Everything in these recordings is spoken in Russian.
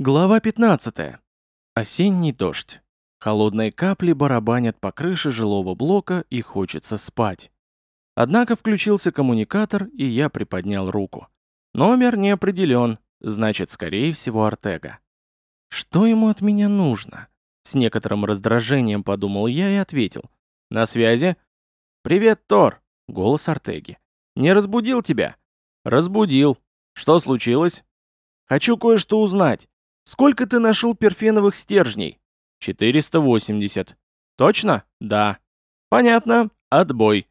Глава 15. Осенний дождь. Холодные капли барабанят по крыше жилого блока и хочется спать. Однако включился коммуникатор, и я приподнял руку. Номер не определен, значит, скорее всего, Артега. Что ему от меня нужно? С некоторым раздражением подумал я и ответил. На связи? «Привет, Тор!» — голос Артеги. «Не разбудил тебя?» «Разбудил. Что случилось?» «Хочу кое-что узнать. Сколько ты нашел перфеновых стержней? 480. Точно? Да. Понятно. Отбой.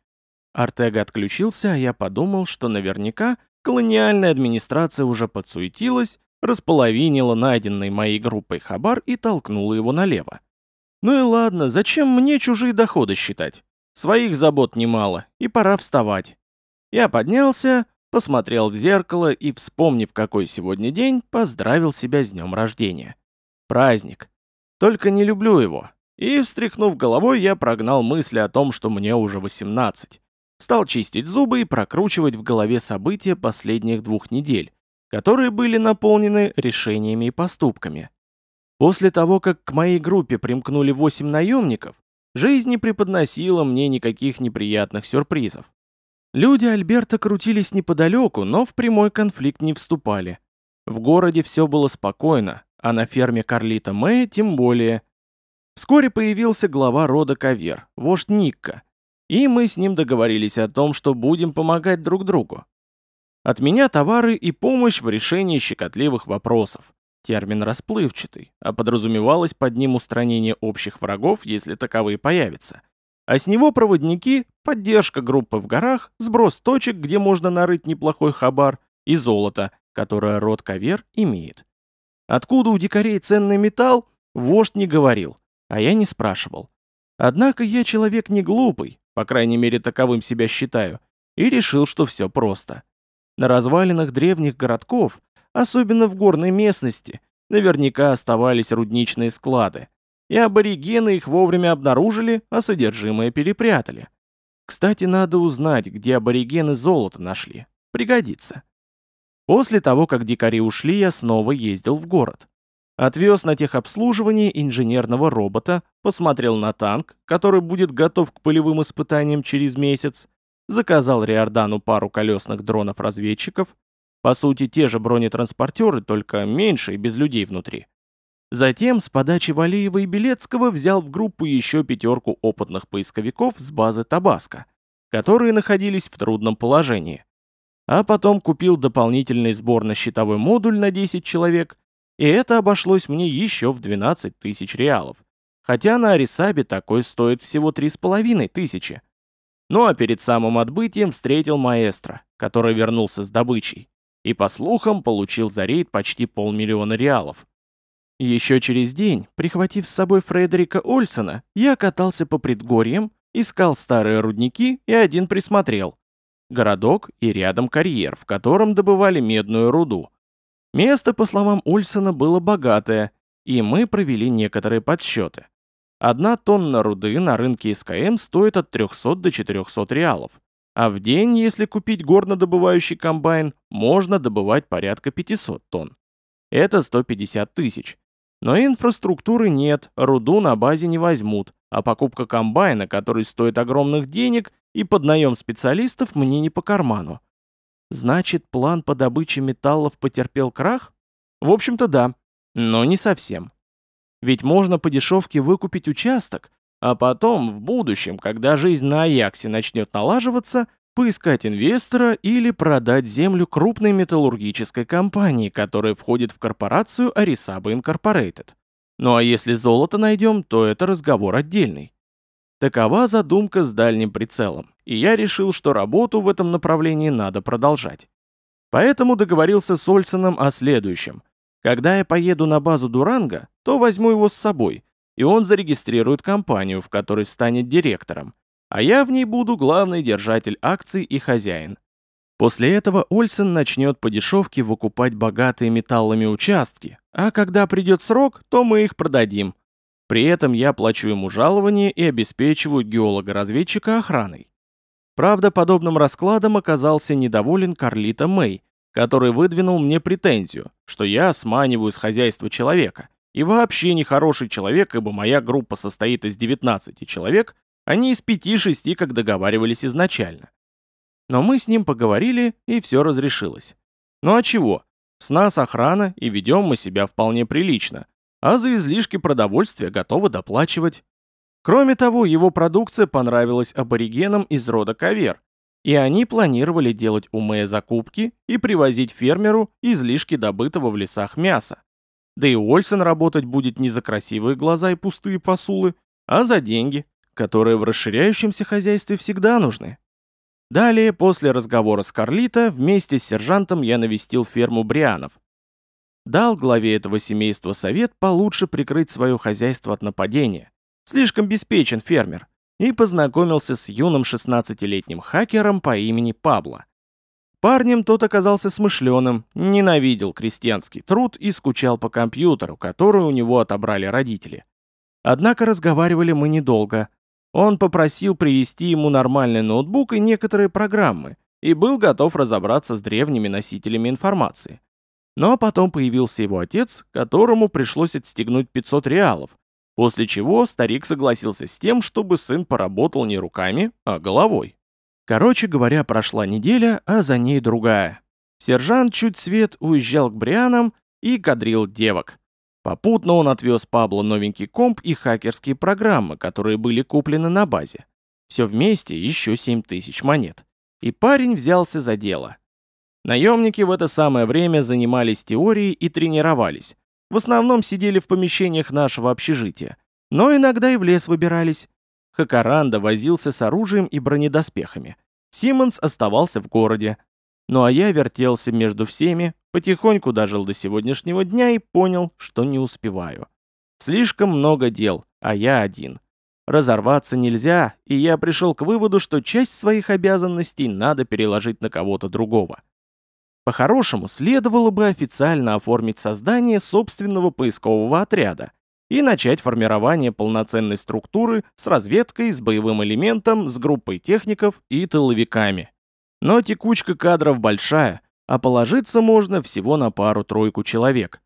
Артега отключился, а я подумал, что наверняка колониальная администрация уже подсуетилась, располовинила найденный моей группой хабар и толкнула его налево. Ну и ладно, зачем мне чужие доходы считать? Своих забот немало, и пора вставать. Я поднялся, посмотрел в зеркало и, вспомнив, какой сегодня день, поздравил себя с днем рождения. Праздник. Только не люблю его. И, встряхнув головой, я прогнал мысли о том, что мне уже 18. Стал чистить зубы и прокручивать в голове события последних двух недель, которые были наполнены решениями и поступками. После того, как к моей группе примкнули 8 наемников, жизнь не преподносила мне никаких неприятных сюрпризов. Люди Альберта крутились неподалеку, но в прямой конфликт не вступали. В городе все было спокойно, а на ферме Карлита Мэя тем более. Вскоре появился глава рода Кавер, вождь Никка, и мы с ним договорились о том, что будем помогать друг другу. От меня товары и помощь в решении щекотливых вопросов. Термин расплывчатый, а подразумевалось под ним устранение общих врагов, если таковые появятся. А с него проводники, поддержка группы в горах, сброс точек, где можно нарыть неплохой хабар, и золото, которое род Кавер имеет. Откуда у дикарей ценный металл, вождь не говорил, а я не спрашивал. Однако я человек не глупый, по крайней мере таковым себя считаю, и решил, что все просто. На развалинах древних городков, особенно в горной местности, наверняка оставались рудничные склады, и аборигены их вовремя обнаружили, а содержимое перепрятали. Кстати, надо узнать, где аборигены золото нашли. Пригодится. После того, как дикари ушли, я снова ездил в город. Отвез на техобслуживание инженерного робота, посмотрел на танк, который будет готов к полевым испытаниям через месяц, заказал Риордану пару колесных дронов-разведчиков, по сути, те же бронетранспортеры, только меньше и без людей внутри. Затем с подачи Валеева и Белецкого взял в группу еще пятерку опытных поисковиков с базы Табаско, которые находились в трудном положении. А потом купил дополнительный сборно-щитовой модуль на 10 человек, и это обошлось мне еще в 12 тысяч реалов. Хотя на Арисабе такой стоит всего 3,5 тысячи. Ну а перед самым отбытием встретил маэстро, который вернулся с добычей, и по слухам получил за рейд почти полмиллиона реалов. Еще через день, прихватив с собой Фредерика Ольсона, я катался по предгорьям, искал старые рудники и один присмотрел. Городок и рядом карьер, в котором добывали медную руду. Место, по словам Ольсона, было богатое, и мы провели некоторые подсчеты. Одна тонна руды на рынке СКМ стоит от 300 до 400 реалов. А в день, если купить горнодобывающий комбайн, можно добывать порядка 500 тонн. Это 150 тысяч. Но инфраструктуры нет, руду на базе не возьмут, а покупка комбайна, который стоит огромных денег, и поднаем специалистов мне не по карману. Значит, план по добыче металлов потерпел крах? В общем-то да, но не совсем. Ведь можно по дешевке выкупить участок, а потом, в будущем, когда жизнь на Аяксе начнет налаживаться, поискать инвестора или продать землю крупной металлургической компании, которая входит в корпорацию Arisaba Incorporated. Ну а если золото найдем, то это разговор отдельный. Такова задумка с дальним прицелом, и я решил, что работу в этом направлении надо продолжать. Поэтому договорился с Ольсоном о следующем. Когда я поеду на базу Дуранга, то возьму его с собой, и он зарегистрирует компанию, в которой станет директором, а я в ней буду главный держатель акций и хозяин. После этого Ольсен начнет по дешевке выкупать богатые металлами участки, а когда придет срок, то мы их продадим. При этом я плачу ему жалование и обеспечиваю геолога-разведчика охраной. Правда, подобным раскладом оказался недоволен Карлита Мэй, который выдвинул мне претензию, что я сманиваю с хозяйства человека, и вообще нехороший человек, ибо моя группа состоит из 19 человек, а не из 5-6, как договаривались изначально. Но мы с ним поговорили, и все разрешилось. Ну а чего? С нас охрана, и ведем мы себя вполне прилично, а за излишки продовольствия готовы доплачивать. Кроме того, его продукция понравилась аборигенам из рода Кавер, и они планировали делать умные закупки и привозить фермеру излишки добытого в лесах мяса. Да и Ольсен работать будет не за красивые глаза и пустые посулы, а за деньги, которые в расширяющемся хозяйстве всегда нужны. Далее, после разговора с Карлита, вместе с сержантом я навестил ферму Брианов. Дал главе этого семейства совет получше прикрыть свое хозяйство от нападения. Слишком беспечен фермер и познакомился с юным 16-летним хакером по имени Пабло. Парнем тот оказался смышленым, ненавидел крестьянский труд и скучал по компьютеру, который у него отобрали родители. Однако разговаривали мы недолго. Он попросил привезти ему нормальный ноутбук и некоторые программы, и был готов разобраться с древними носителями информации. Но потом появился его отец, которому пришлось отстегнуть 500 реалов, После чего старик согласился с тем, чтобы сын поработал не руками, а головой. Короче говоря, прошла неделя, а за ней другая. Сержант чуть свет уезжал к Брианам и кадрил девок. Попутно он отвез Пабло новенький комп и хакерские программы, которые были куплены на базе. Все вместе еще 7 тысяч монет. И парень взялся за дело. Наемники в это самое время занимались теорией и тренировались, в основном сидели в помещениях нашего общежития, но иногда и в лес выбирались. Хакаранда возился с оружием и бронедоспехами. Симмонс оставался в городе. Ну а я вертелся между всеми, потихоньку дожил до сегодняшнего дня и понял, что не успеваю. Слишком много дел, а я один. Разорваться нельзя, и я пришел к выводу, что часть своих обязанностей надо переложить на кого-то другого. По-хорошему, следовало бы официально оформить создание собственного поискового отряда и начать формирование полноценной структуры с разведкой, с боевым элементом, с группой техников и тыловиками. Но текучка кадров большая, а положиться можно всего на пару-тройку человек.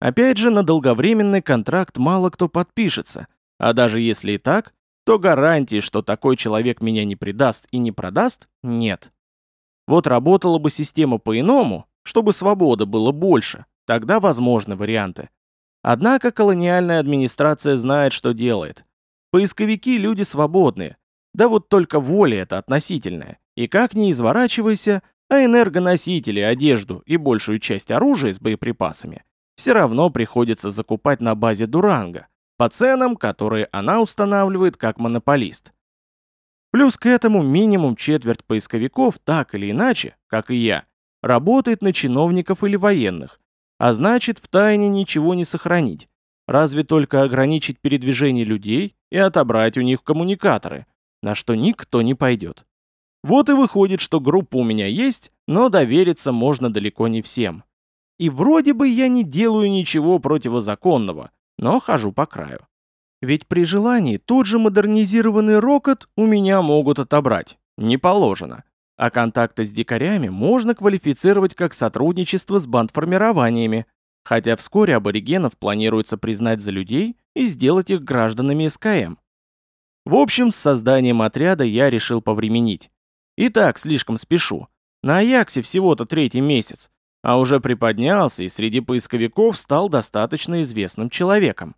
Опять же, на долговременный контракт мало кто подпишется, а даже если и так, то гарантии, что такой человек меня не предаст и не продаст, нет. Вот работала бы система по-иному, чтобы свободы было больше, тогда возможны варианты. Однако колониальная администрация знает, что делает. Поисковики – люди свободные. Да вот только воля это относительная. И как ни изворачивайся, а энергоносители, одежду и большую часть оружия с боеприпасами все равно приходится закупать на базе Дуранга, по ценам, которые она устанавливает как монополист. Плюс к этому минимум четверть поисковиков так или иначе, как и я, работает на чиновников или военных, а значит в тайне ничего не сохранить, разве только ограничить передвижение людей и отобрать у них коммуникаторы, на что никто не пойдет. Вот и выходит, что группа у меня есть, но довериться можно далеко не всем. И вроде бы я не делаю ничего противозаконного, но хожу по краю. Ведь при желании тот же модернизированный рокот у меня могут отобрать. Не положено. А контакты с дикарями можно квалифицировать как сотрудничество с бандформированиями, хотя вскоре аборигенов планируется признать за людей и сделать их гражданами СКМ. В общем, с созданием отряда я решил повременить. И так слишком спешу. На Аяксе всего-то третий месяц, а уже приподнялся и среди поисковиков стал достаточно известным человеком.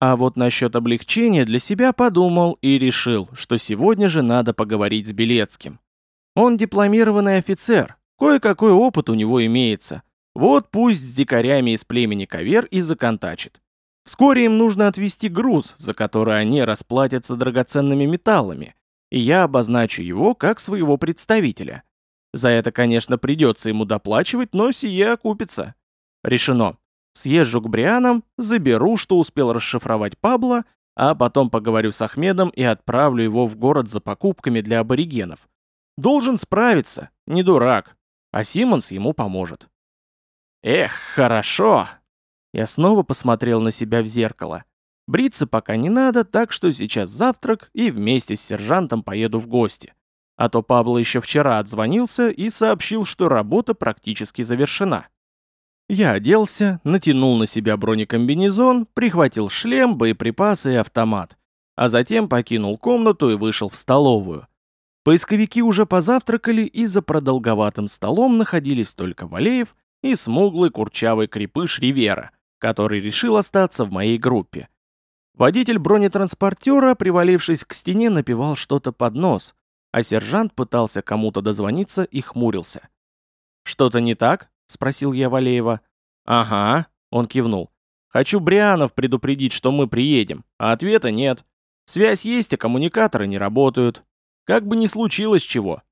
А вот насчет облегчения для себя подумал и решил, что сегодня же надо поговорить с Белецким. Он дипломированный офицер, кое-какой опыт у него имеется. Вот пусть с дикарями из племени Кавер и законтачит. Вскоре им нужно отвезти груз, за который они расплатятся драгоценными металлами, и я обозначу его как своего представителя. За это, конечно, придется ему доплачивать, но сие окупится. Решено. Съезжу к Брианам, заберу, что успел расшифровать Пабло, а потом поговорю с Ахмедом и отправлю его в город за покупками для аборигенов. Должен справиться, не дурак, а Симмонс ему поможет. Эх, хорошо. Я снова посмотрел на себя в зеркало. Бриться пока не надо, так что сейчас завтрак и вместе с сержантом поеду в гости. А то Пабло еще вчера отзвонился и сообщил, что работа практически завершена. Я оделся, натянул на себя бронекомбинезон, прихватил шлем, боеприпасы и автомат, а затем покинул комнату и вышел в столовую. Поисковики уже позавтракали, и за продолговатым столом находились только Валеев и смуглый курчавый крепыш Ривера, который решил остаться в моей группе. Водитель бронетранспортера, привалившись к стене, напевал что-то под нос, а сержант пытался кому-то дозвониться и хмурился. «Что-то не так?» — спросил я Валеева. «Ага», — он кивнул. «Хочу Брианов предупредить, что мы приедем, а ответа нет. Связь есть, а коммуникаторы не работают. Как бы ни случилось чего.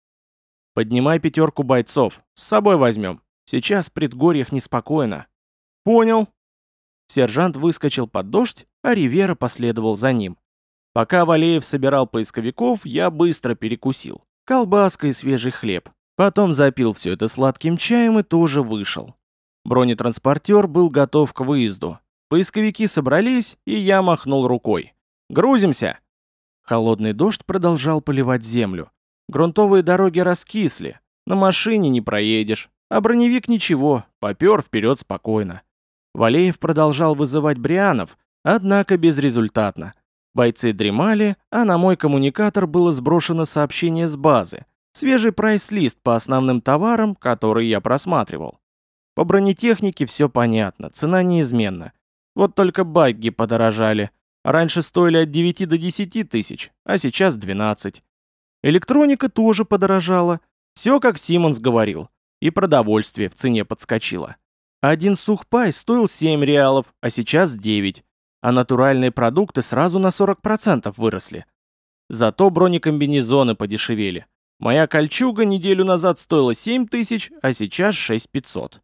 Поднимай пятерку бойцов, с собой возьмем. Сейчас в предгорьях неспокойно». «Понял». Сержант выскочил под дождь, а Ривера последовал за ним. Пока Валеев собирал поисковиков, я быстро перекусил. Колбаска и свежий хлеб. Потом запил все это сладким чаем и тоже вышел. Бронетранспортер был готов к выезду. Поисковики собрались, и я махнул рукой. «Грузимся!» Холодный дождь продолжал поливать землю. Грунтовые дороги раскисли. На машине не проедешь. А броневик ничего, попер вперед спокойно. Валеев продолжал вызывать Брианов, однако безрезультатно. Бойцы дремали, а на мой коммуникатор было сброшено сообщение с базы. Свежий прайс-лист по основным товарам, который я просматривал. По бронетехнике все понятно, цена неизменна. Вот только багги подорожали. Раньше стоили от 9 до 10 тысяч, а сейчас 12. Электроника тоже подорожала. Все как Симонс говорил. И продовольствие в цене подскочило. Один сухпай стоил 7 реалов, а сейчас 9 а натуральные продукты сразу на 40% выросли. Зато бронекомбинезоны подешевели. Моя кольчуга неделю назад стоила 7 тысяч, а сейчас 6500.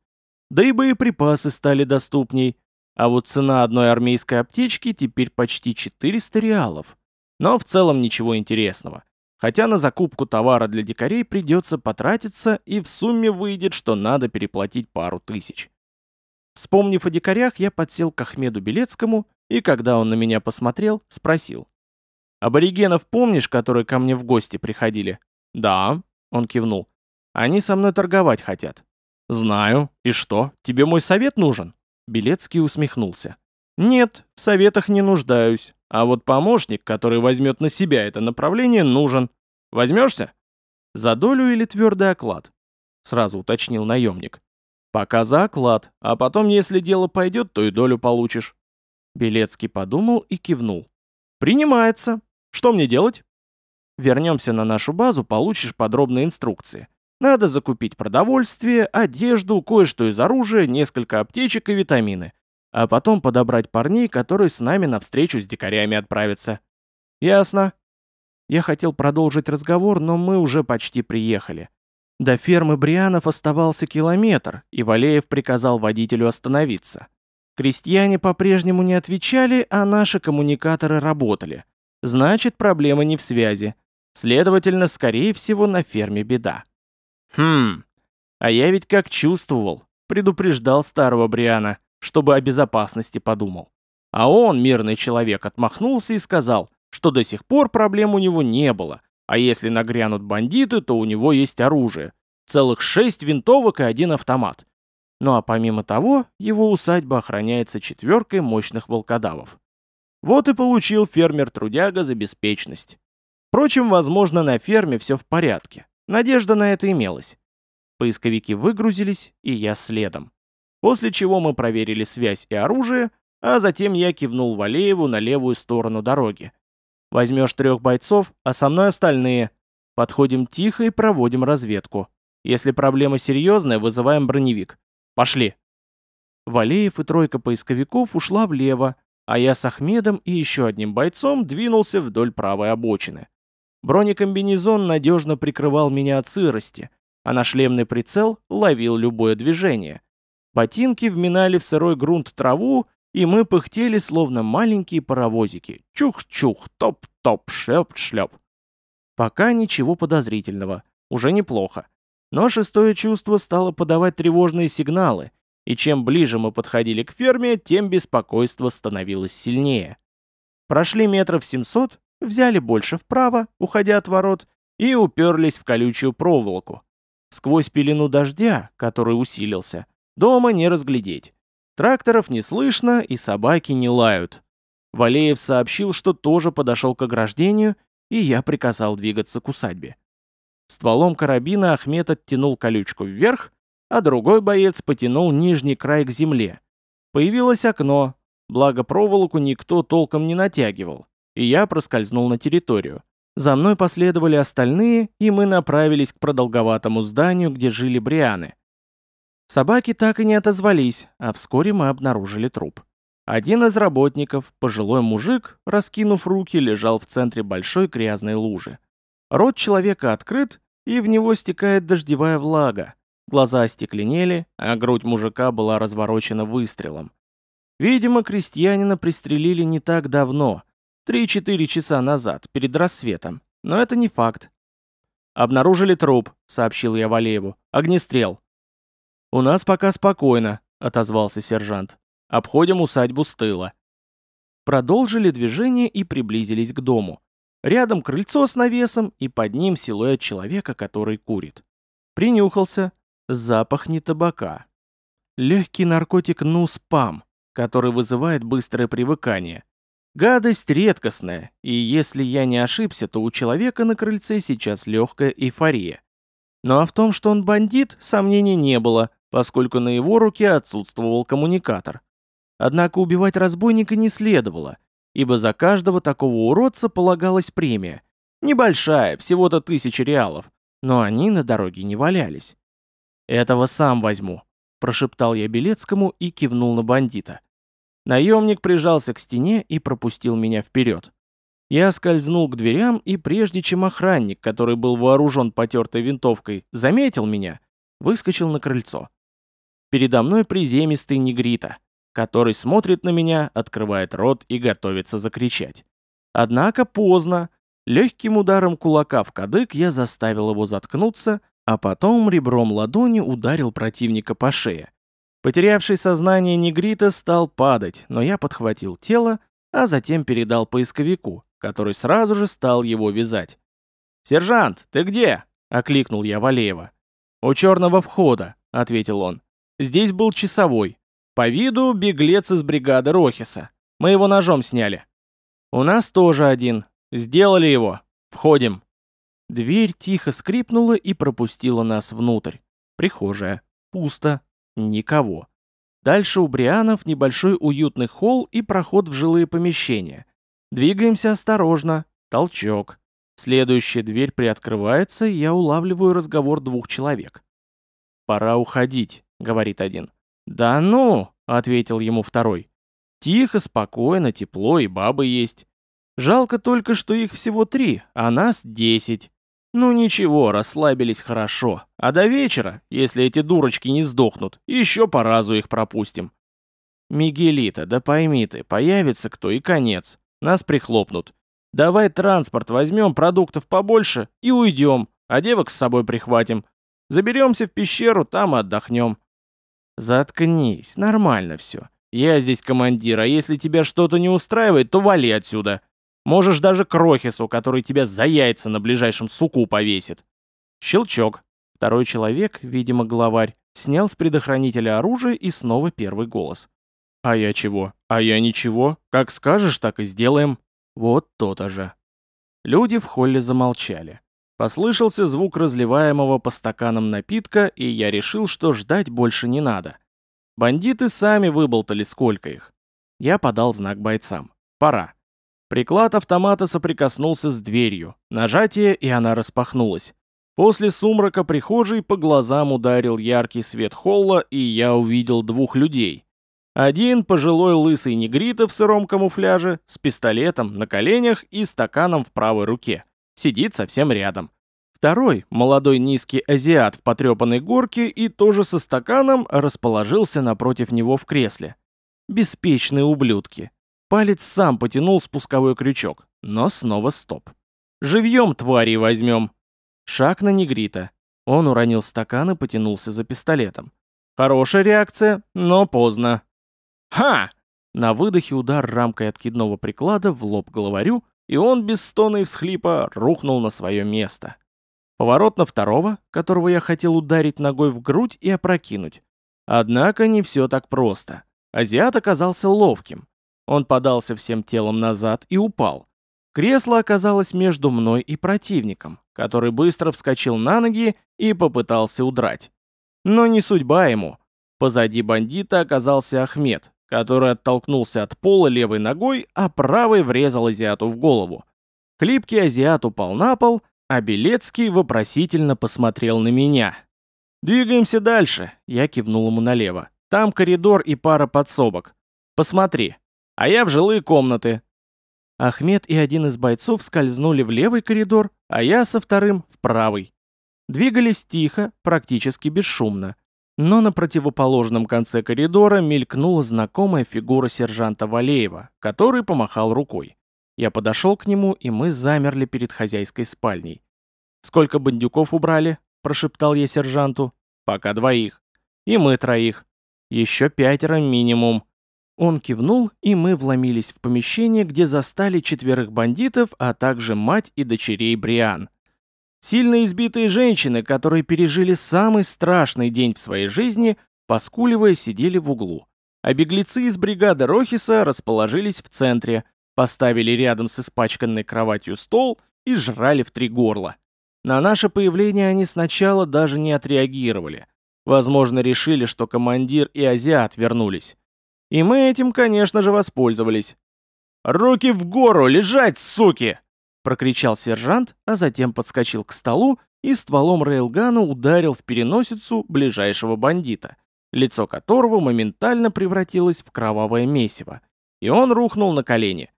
Да и боеприпасы стали доступней. А вот цена одной армейской аптечки теперь почти 400 реалов. Но в целом ничего интересного. Хотя на закупку товара для дикарей придется потратиться, и в сумме выйдет, что надо переплатить пару тысяч. Вспомнив о дикарях, я подсел к Ахмеду Белецкому и когда он на меня посмотрел, спросил. «Аборигенов помнишь, которые ко мне в гости приходили?» «Да», — он кивнул. «Они со мной торговать хотят». «Знаю. И что, тебе мой совет нужен?» Белецкий усмехнулся. «Нет, в советах не нуждаюсь. А вот помощник, который возьмет на себя это направление, нужен. Возьмешься?» «За долю или твердый оклад?» Сразу уточнил наемник. «Пока за оклад, а потом, если дело пойдет, то и долю получишь». Белецкий подумал и кивнул. «Принимается. Что мне делать?» «Вернемся на нашу базу, получишь подробные инструкции. Надо закупить продовольствие, одежду, кое-что из оружия, несколько аптечек и витамины. А потом подобрать парней, которые с нами навстречу с дикарями отправятся». «Ясно». Я хотел продолжить разговор, но мы уже почти приехали. До фермы Брианов оставался километр, и Валеев приказал водителю остановиться. Крестьяне по-прежнему не отвечали, а наши коммуникаторы работали. Значит, проблема не в связи. Следовательно, скорее всего, на ферме беда. Хм, а я ведь как чувствовал, предупреждал старого Бриана, чтобы о безопасности подумал. А он, мирный человек, отмахнулся и сказал, что до сих пор проблем у него не было, а если нагрянут бандиты, то у него есть оружие. Целых шесть винтовок и один автомат. Ну а помимо того, его усадьба охраняется четверкой мощных волкодавов. Вот и получил фермер-трудяга за беспечность. Впрочем, возможно, на ферме все в порядке. Надежда на это имелась. Поисковики выгрузились, и я следом. После чего мы проверили связь и оружие, а затем я кивнул Валееву на левую сторону дороги. Возьмешь трех бойцов, а со мной остальные. Подходим тихо и проводим разведку. Если проблема серьезная, вызываем броневик. Пошли!» Валеев и тройка поисковиков ушла влево, а я с Ахмедом и еще одним бойцом двинулся вдоль правой обочины. Бронекомбинезон надежно прикрывал меня от сырости, а на шлемный прицел ловил любое движение. Ботинки вминали в сырой грунт траву, и мы пыхтели, словно маленькие паровозики. Чух-чух, топ-топ, шлеп-шлеп. Пока ничего подозрительного, уже неплохо. Но шестое чувство стало подавать тревожные сигналы, и чем ближе мы подходили к ферме, тем беспокойство становилось сильнее. Прошли метров 700, взяли больше вправо, уходя от ворот, и уперлись в колючую проволоку. Сквозь пелену дождя, который усилился, дома не разглядеть. Тракторов не слышно и собаки не лают. Валеев сообщил, что тоже подошел к ограждению, и я приказал двигаться к усадьбе. Стволом карабина Ахмед оттянул колючку вверх, а другой боец потянул нижний край к земле. Появилось окно, благо проволоку никто толком не натягивал, и я проскользнул на территорию. За мной последовали остальные, и мы направились к продолговатому зданию, где жили брианы. Собаки так и не отозвались, а вскоре мы обнаружили труп. Один из работников, пожилой мужик, раскинув руки, лежал в центре большой грязной лужи. Рот человека открыт, и в него стекает дождевая влага. Глаза остекленели, а грудь мужика была разворочена выстрелом. Видимо, крестьянина пристрелили не так давно, 3-4 часа назад, перед рассветом. Но это не факт. «Обнаружили труп», — сообщил я Валееву. «Огнестрел». «У нас пока спокойно», — отозвался сержант. Обходим усадьбу с тыла. Продолжили движение и приблизились к дому. Рядом крыльцо с навесом и под ним силуэт человека, который курит. Принюхался. Запах не табака. Легкий наркотик нуспам, который вызывает быстрое привыкание. Гадость редкостная, и если я не ошибся, то у человека на крыльце сейчас легкая эйфория. Ну а в том, что он бандит, сомнений не было, поскольку на его руке отсутствовал коммуникатор. Однако убивать разбойника не следовало, ибо за каждого такого уродца полагалась премия. Небольшая, всего-то тысяча реалов, но они на дороге не валялись. «Этого сам возьму», – прошептал я Белецкому и кивнул на бандита. Наемник прижался к стене и пропустил меня вперед. Я скользнул к дверям, и прежде чем охранник, который был вооружен потертой винтовкой, заметил меня, выскочил на крыльцо. Передо мной приземистый негрита который смотрит на меня, открывает рот и готовится закричать. Однако поздно. Легким ударом кулака в кадык я заставил его заткнуться, а потом ребром ладони ударил противника по шее. Потерявший сознание негрита стал падать, но я подхватил тело, а затем передал поисковику, который сразу же стал его вязать. «Сержант, ты где?» — окликнул я Валеева. «У черного входа», — ответил он. «Здесь был часовой. По виду беглец из бригады Рохиса. Мы его ножом сняли. У нас тоже один. Сделали его. Входим. Дверь тихо скрипнула и пропустила нас внутрь. Прихожая. Пусто. Никого. Дальше у Брианов небольшой уютный холл и проход в жилые помещения. Двигаемся осторожно. Толчок. Следующая дверь приоткрывается, и я улавливаю разговор двух человек. «Пора уходить», — говорит один. «Да ну!» — ответил ему второй. «Тихо, спокойно, тепло и бабы есть. Жалко только, что их всего три, а нас десять. Ну ничего, расслабились хорошо. А до вечера, если эти дурочки не сдохнут, еще по разу их пропустим». «Мигелита, да пойми ты, появится кто и конец. Нас прихлопнут. Давай транспорт возьмем, продуктов побольше и уйдем, а девок с собой прихватим. Заберемся в пещеру, там и отдохнем. «Заткнись, нормально все. Я здесь командир, а если тебя что-то не устраивает, то вали отсюда. Можешь даже Крохису, который тебя за яйца на ближайшем суку повесит». Щелчок. Второй человек, видимо, главарь, снял с предохранителя оружие и снова первый голос. «А я чего? А я ничего. Как скажешь, так и сделаем». Вот то-то же. Люди в холле замолчали. Послышался звук разливаемого по стаканам напитка, и я решил, что ждать больше не надо. Бандиты сами выболтали, сколько их. Я подал знак бойцам. Пора. Приклад автомата соприкоснулся с дверью. Нажатие, и она распахнулась. После сумрака прихожей по глазам ударил яркий свет холла, и я увидел двух людей. Один пожилой лысый негрита в сыром камуфляже, с пистолетом на коленях и стаканом в правой руке. Сидит совсем рядом. Второй, молодой низкий азиат в потрепанной горке и тоже со стаканом, расположился напротив него в кресле. Беспечные ублюдки. Палец сам потянул спусковой крючок, но снова стоп. «Живьем, твари, возьмем!» Шаг на негрита. Он уронил стакан и потянулся за пистолетом. Хорошая реакция, но поздно. «Ха!» На выдохе удар рамкой откидного приклада в лоб главарю, и он без стона и всхлипа рухнул на свое место. Поворот на второго, которого я хотел ударить ногой в грудь и опрокинуть. Однако не все так просто. Азиат оказался ловким. Он подался всем телом назад и упал. Кресло оказалось между мной и противником, который быстро вскочил на ноги и попытался удрать. Но не судьба ему. Позади бандита оказался Ахмед, который оттолкнулся от пола левой ногой, а правой врезал азиату в голову. Хлипкий азиат упал на пол, а Белецкий вопросительно посмотрел на меня. «Двигаемся дальше», — я кивнул ему налево. «Там коридор и пара подсобок. Посмотри. А я в жилые комнаты». Ахмед и один из бойцов скользнули в левый коридор, а я со вторым — в правый. Двигались тихо, практически бесшумно. Но на противоположном конце коридора мелькнула знакомая фигура сержанта Валеева, который помахал рукой. Я подошел к нему, и мы замерли перед хозяйской спальней. «Сколько бандюков убрали?» – прошептал я сержанту. «Пока двоих. И мы троих. Еще пятеро минимум». Он кивнул, и мы вломились в помещение, где застали четверых бандитов, а также мать и дочерей Бриан. Сильно избитые женщины, которые пережили самый страшный день в своей жизни, поскуливая, сидели в углу. А беглецы из бригады Рохиса расположились в центре, поставили рядом с испачканной кроватью стол и жрали в три горла. На наше появление они сначала даже не отреагировали. Возможно, решили, что командир и азиат вернулись. И мы этим, конечно же, воспользовались. «Руки в гору! Лежать, суки!» Прокричал сержант, а затем подскочил к столу и стволом рейлгана ударил в переносицу ближайшего бандита, лицо которого моментально превратилось в кровавое месиво, и он рухнул на колени.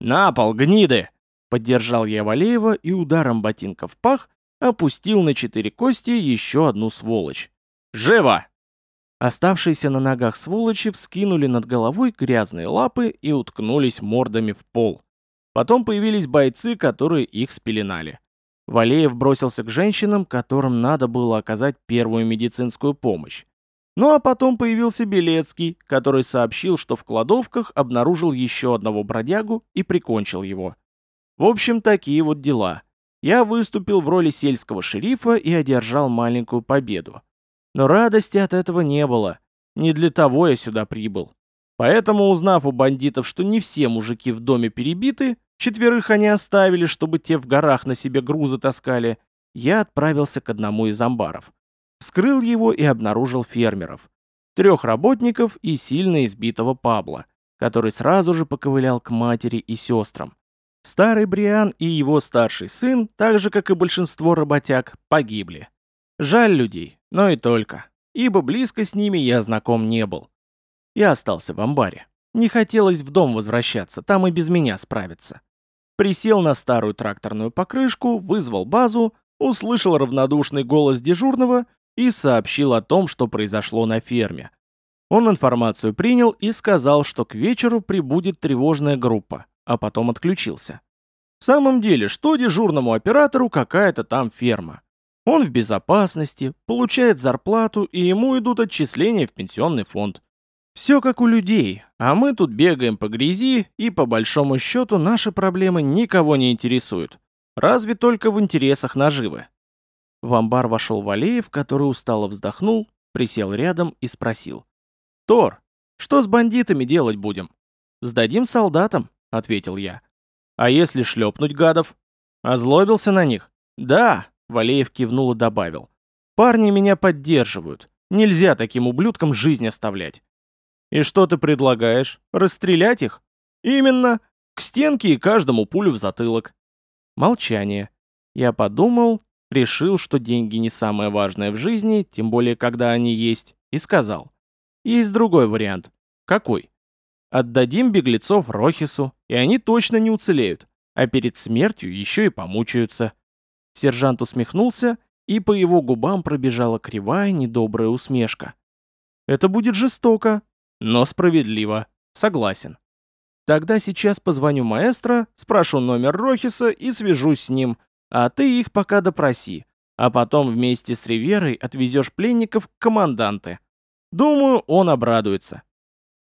«На пол, гниды!» Поддержал я Валеева и ударом ботинка в пах опустил на четыре кости еще одну сволочь. «Живо!» Оставшиеся на ногах сволочи вскинули над головой грязные лапы и уткнулись мордами в пол. Потом появились бойцы, которые их спеленали. Валеев бросился к женщинам, которым надо было оказать первую медицинскую помощь. Ну а потом появился Белецкий, который сообщил, что в кладовках обнаружил еще одного бродягу и прикончил его. В общем, такие вот дела. Я выступил в роли сельского шерифа и одержал маленькую победу. Но радости от этого не было. Не для того я сюда прибыл. Поэтому, узнав у бандитов, что не все мужики в доме перебиты, четверых они оставили, чтобы те в горах на себе грузы таскали, я отправился к одному из амбаров. Вскрыл его и обнаружил фермеров. Трех работников и сильно избитого Пабла, который сразу же поковылял к матери и сестрам. Старый Бриан и его старший сын, так же как и большинство работяг, погибли. Жаль людей, но и только, ибо близко с ними я знаком не был. Я остался в амбаре. Не хотелось в дом возвращаться, там и без меня справиться. Присел на старую тракторную покрышку, вызвал базу, услышал равнодушный голос дежурного и сообщил о том, что произошло на ферме. Он информацию принял и сказал, что к вечеру прибудет тревожная группа, а потом отключился. В самом деле, что дежурному оператору какая-то там ферма? Он в безопасности, получает зарплату и ему идут отчисления в пенсионный фонд. Все как у людей, а мы тут бегаем по грязи, и по большому счету наши проблемы никого не интересуют. Разве только в интересах наживы. В амбар вошел Валеев, который устало вздохнул, присел рядом и спросил. «Тор, что с бандитами делать будем?» «Сдадим солдатам», — ответил я. «А если шлепнуть гадов?» «Озлобился на них?» «Да», — Валеев кивнул и добавил. «Парни меня поддерживают. Нельзя таким ублюдкам жизнь оставлять. «И что ты предлагаешь? Расстрелять их?» «Именно. К стенке и каждому пулю в затылок». Молчание. Я подумал, решил, что деньги не самое важное в жизни, тем более, когда они есть, и сказал. Есть другой вариант. Какой? Отдадим беглецов Рохису, и они точно не уцелеют, а перед смертью еще и помучаются. Сержант усмехнулся, и по его губам пробежала кривая недобрая усмешка. Это будет жестоко, но справедливо. Согласен. Тогда сейчас позвоню маэстро, спрошу номер Рохиса и свяжусь с ним, а ты их пока допроси, а потом вместе с Риверой отвезешь пленников к команданте. Думаю, он обрадуется.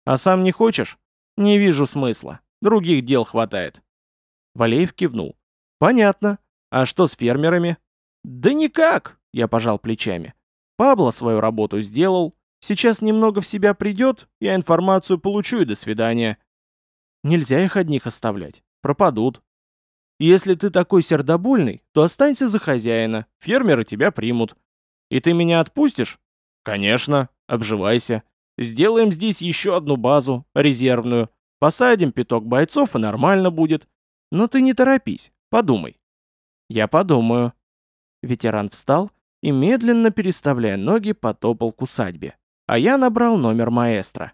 А сам не хочешь? Не вижу смысла. Других дел хватает. Валеев кивнул. Понятно. А что с фермерами? «Да никак!» — я пожал плечами. «Пабло свою работу сделал. Сейчас немного в себя придет, я информацию получу и до свидания. Нельзя их одних оставлять. Пропадут. Если ты такой сердобольный, то останься за хозяина, фермеры тебя примут. И ты меня отпустишь? Конечно, обживайся. Сделаем здесь еще одну базу, резервную. Посадим пяток бойцов и нормально будет. Но ты не торопись, подумай. Я подумаю. Ветеран встал и, медленно переставляя ноги, потопал к усадьбе. А я набрал номер маэстро.